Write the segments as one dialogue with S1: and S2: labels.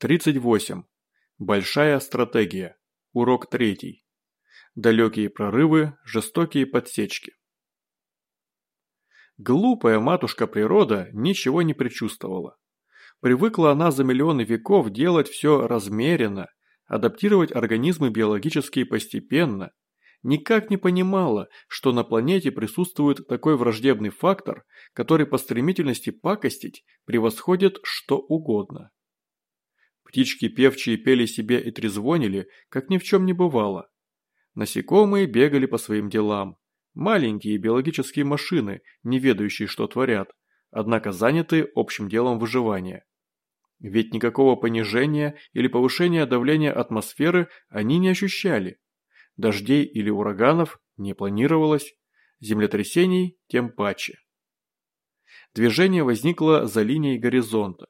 S1: 38. Большая стратегия. Урок третий. Далекие прорывы, жестокие подсечки. Глупая матушка природа ничего не предчувствовала. Привыкла она за миллионы веков делать все размеренно, адаптировать организмы биологически постепенно, никак не понимала, что на планете присутствует такой враждебный фактор, который по стремительности пакостить превосходит что угодно. Птички певчие пели себе и трезвонили, как ни в чем не бывало. Насекомые бегали по своим делам. Маленькие биологические машины, не ведающие, что творят, однако заняты общим делом выживания. Ведь никакого понижения или повышения давления атмосферы они не ощущали. Дождей или ураганов не планировалось, землетрясений тем паче. Движение возникло за линией горизонта.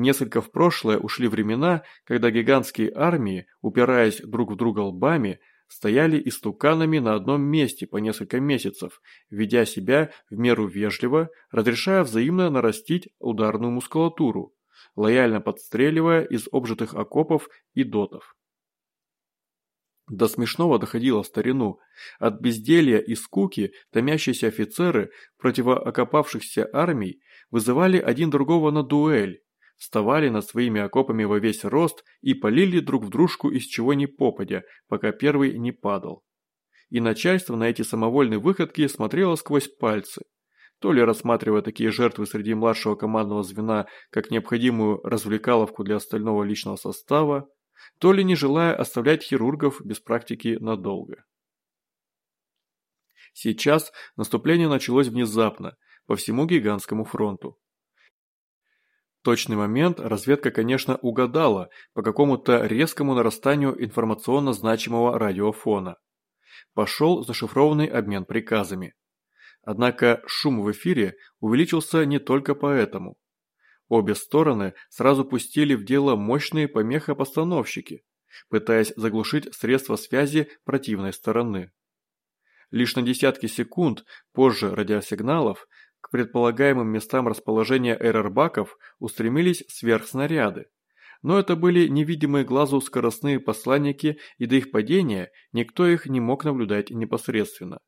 S1: Несколько в прошлое ушли времена, когда гигантские армии, упираясь друг в друга лбами, стояли истуканами на одном месте по несколько месяцев, ведя себя в меру вежливо, разрешая взаимно нарастить ударную мускулатуру, лояльно подстреливая из обжитых окопов и дотов. До смешного доходило старину. От безделья и скуки томящиеся офицеры противоокопавшихся армий вызывали один другого на дуэль, вставали над своими окопами во весь рост и полили друг в дружку из чего ни попадя, пока первый не падал. И начальство на эти самовольные выходки смотрело сквозь пальцы. То ли рассматривая такие жертвы среди младшего командного звена как необходимую развлекаловку для остального личного состава, то ли не желая оставлять хирургов без практики надолго. Сейчас наступление началось внезапно, по всему гигантскому фронту. Точный момент разведка, конечно, угадала по какому-то резкому нарастанию информационно значимого радиофона. Пошел зашифрованный обмен приказами. Однако шум в эфире увеличился не только поэтому. Обе стороны сразу пустили в дело мощные помехопостановщики, пытаясь заглушить средства связи противной стороны. Лишь на десятки секунд позже радиосигналов к предполагаемым местам расположения эрербаков устремились сверхснаряды. Но это были невидимые глазу скоростные посланники, и до их падения никто их не мог наблюдать непосредственно.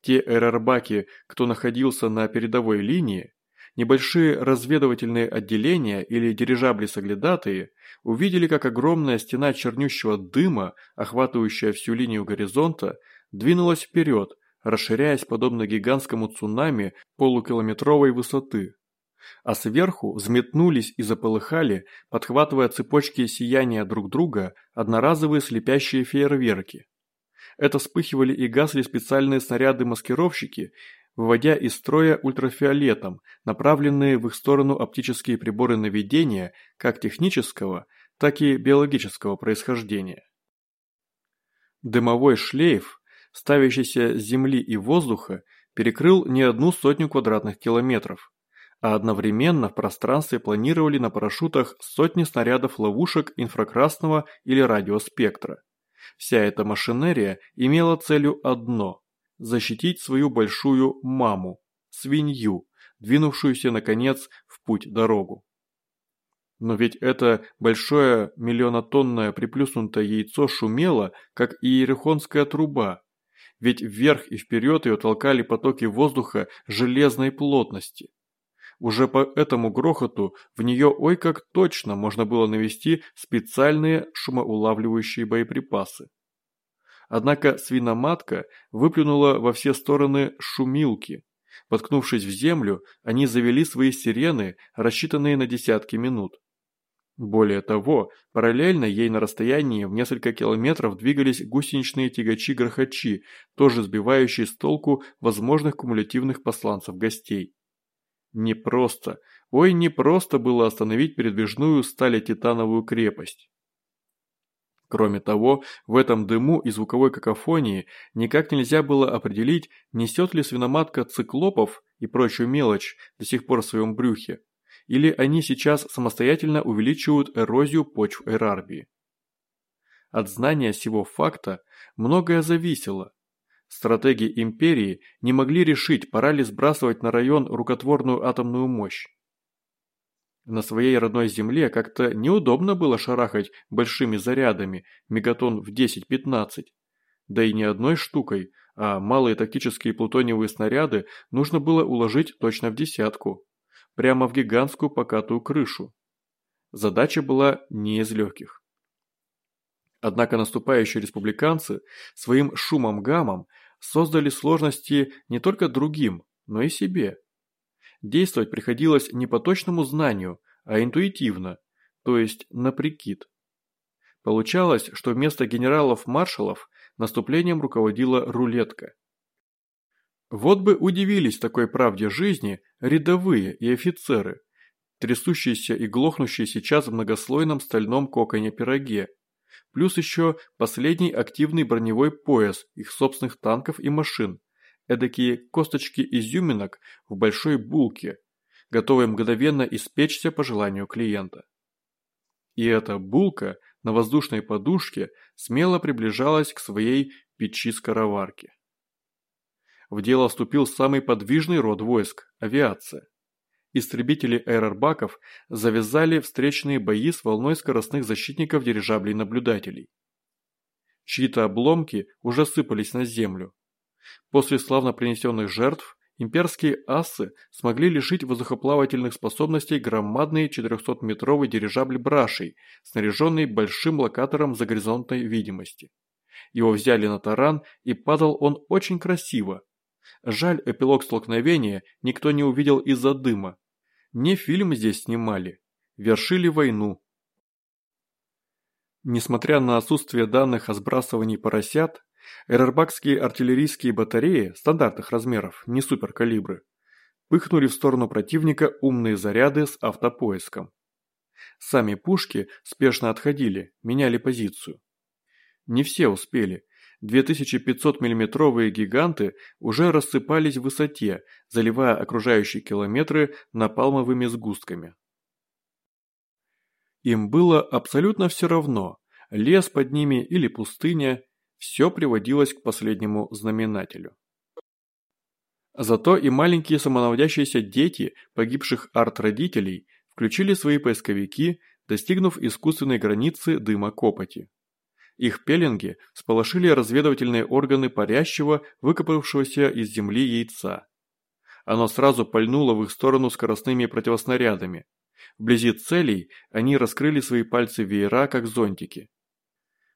S1: Те эрербаки, кто находился на передовой линии, небольшие разведывательные отделения или дирижабли-соглядатые увидели, как огромная стена чернющего дыма, охватывающая всю линию горизонта, двинулась вперед, расширяясь подобно гигантскому цунами полукилометровой высоты. А сверху взметнулись и заполыхали, подхватывая цепочки сияния друг друга, одноразовые слепящие фейерверки. Это вспыхивали и гасли специальные снаряды-маскировщики, выводя из строя ультрафиолетом, направленные в их сторону оптические приборы наведения как технического, так и биологического происхождения. Дымовой шлейф, ставящийся с земли и воздуха, перекрыл не одну сотню квадратных километров, а одновременно в пространстве планировали на парашютах сотни снарядов ловушек инфракрасного или радиоспектра. Вся эта машинерия имела целью одно – защитить свою большую маму, свинью, двинувшуюся, наконец, в путь-дорогу. Но ведь это большое миллионотонное приплюснутое яйцо шумело, как иерихонская труба, ведь вверх и вперед ее толкали потоки воздуха железной плотности. Уже по этому грохоту в нее ой как точно можно было навести специальные шумоулавливающие боеприпасы. Однако свиноматка выплюнула во все стороны шумилки. Воткнувшись в землю, они завели свои сирены, рассчитанные на десятки минут. Более того, параллельно ей на расстоянии в несколько километров двигались гусеничные тягачи-грохачи, тоже сбивающие с толку возможных кумулятивных посланцев гостей. Непросто, ой, непросто было остановить передвижную стали-титановую крепость. Кроме того, в этом дыму и звуковой какофонии никак нельзя было определить, несет ли свиноматка циклопов и прочую мелочь до сих пор в своем брюхе, или они сейчас самостоятельно увеличивают эрозию почв Эрарбии. От знания сего факта многое зависело. Стратеги империи не могли решить, пора ли сбрасывать на район рукотворную атомную мощь. На своей родной земле как-то неудобно было шарахать большими зарядами, мегатон в 10-15. Да и не одной штукой, а малые тактические плутониевые снаряды нужно было уложить точно в десятку. Прямо в гигантскую покатую крышу. Задача была не из легких. Однако наступающие республиканцы своим шумом-гамом создали сложности не только другим, но и себе. Действовать приходилось не по точному знанию, а интуитивно, то есть на прикид. Получалось, что вместо генералов-маршалов наступлением руководила рулетка. Вот бы удивились такой правде жизни рядовые и офицеры, трясущиеся и глохнущие сейчас в многослойном стальном коконе-пироге, плюс еще последний активный броневой пояс их собственных танков и машин, эдакие косточки изюминок в большой булке, готовые мгновенно испечься по желанию клиента. И эта булка на воздушной подушке смело приближалась к своей печи-скороварке. В дело вступил самый подвижный род войск – авиация. Истребители аэробаков завязали встречные бои с волной скоростных защитников дирижаблей-наблюдателей. Чьи-то обломки уже сыпались на землю. После славно принесенных жертв имперские асы смогли лишить воздухоплавательных способностей громадный 400-метровый дирижабль «Брашей», снаряженный большим локатором за горизонтной видимости. Его взяли на таран, и падал он очень красиво. Жаль, эпилог столкновения никто не увидел из-за дыма. Не фильм здесь снимали. Вершили войну. Несмотря на отсутствие данных о сбрасывании поросят, эрербакские артиллерийские батареи стандартных размеров, не суперкалибры, пыхнули в сторону противника умные заряды с автопоиском. Сами пушки спешно отходили, меняли позицию. Не все успели, 2500 миллиметровые гиганты уже рассыпались в высоте, заливая окружающие километры напалмовыми сгустками. Им было абсолютно все равно, лес под ними или пустыня, все приводилось к последнему знаменателю. Зато и маленькие самонаводящиеся дети погибших арт-родителей включили свои поисковики, достигнув искусственной границы дыма копоти. Их пеленги сполошили разведывательные органы парящего, выкопавшегося из земли яйца. Оно сразу пальнуло в их сторону скоростными противоснарядами. Вблизи целей они раскрыли свои пальцы веера, как зонтики.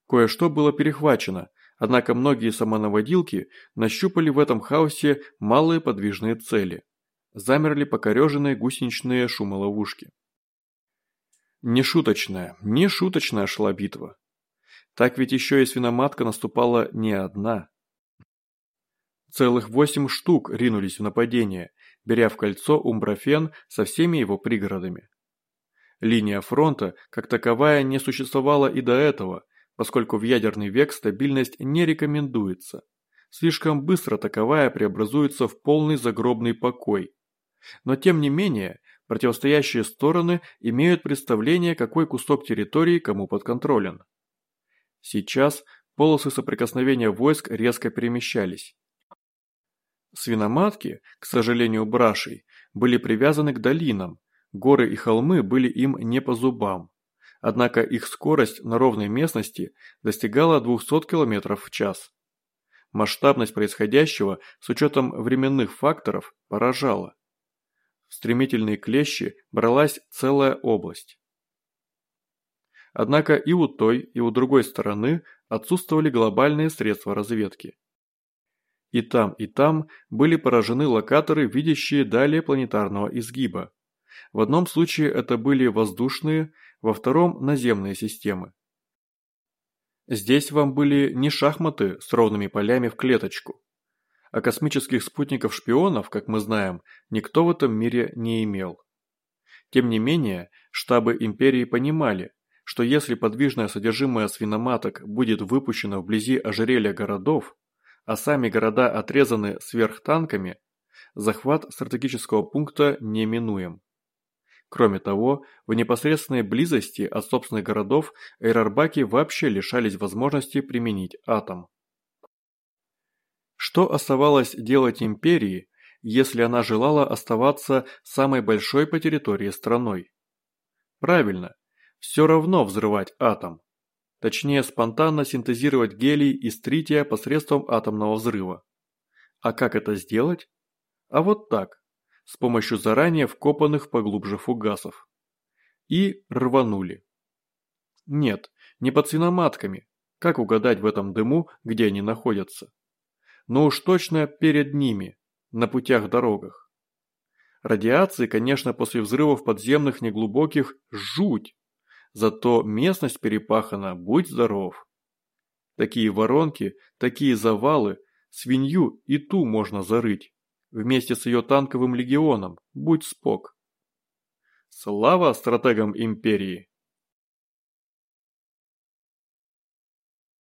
S1: Кое-что было перехвачено, однако многие самонаводилки нащупали в этом хаосе малые подвижные цели. Замерли покореженные гусеничные шумоловушки. Нешуточная, нешуточная шла битва. Так ведь еще и свиноматка наступала не одна. Целых восемь штук ринулись в нападение, беря в кольцо Умброфен со всеми его пригородами. Линия фронта, как таковая, не существовала и до этого, поскольку в ядерный век стабильность не рекомендуется. Слишком быстро таковая преобразуется в полный загробный покой. Но тем не менее, противостоящие стороны имеют представление, какой кусок территории кому подконтролен. Сейчас полосы соприкосновения войск резко перемещались. Свиноматки, к сожалению брашей, были привязаны к долинам, горы и холмы были им не по зубам. Однако их скорость на ровной местности достигала 200 км в час. Масштабность происходящего с учетом временных факторов поражала. В стремительные клещи бралась целая область. Однако и у той, и у другой стороны отсутствовали глобальные средства разведки. И там, и там были поражены локаторы, видящие далее планетарного изгиба. В одном случае это были воздушные, во втором – наземные системы. Здесь вам были не шахматы с ровными полями в клеточку. А космических спутников-шпионов, как мы знаем, никто в этом мире не имел. Тем не менее, штабы империи понимали, что если подвижное содержимое свиноматок будет выпущено вблизи ожерелья городов, а сами города отрезаны сверхтанками, захват стратегического пункта неминуем. Кроме того, в непосредственной близости от собственных городов эйрарбаки вообще лишались возможности применить атом. Что оставалось делать империи, если она желала оставаться самой большой по территории страной? Правильно, все равно взрывать атом. Точнее, спонтанно синтезировать гелий из трития посредством атомного взрыва. А как это сделать? А вот так, с помощью заранее вкопанных поглубже фугасов. И рванули. Нет, не под свиноматками. Как угадать в этом дыму, где они находятся? Но уж точно перед ними, на путях-дорогах. Радиации, конечно, после взрывов подземных неглубоких жуть. Зато местность перепахана, будь здоров. Такие воронки, такие завалы, свинью и ту можно зарыть. Вместе с ее танковым легионом, будь спок. Слава стратегам империи!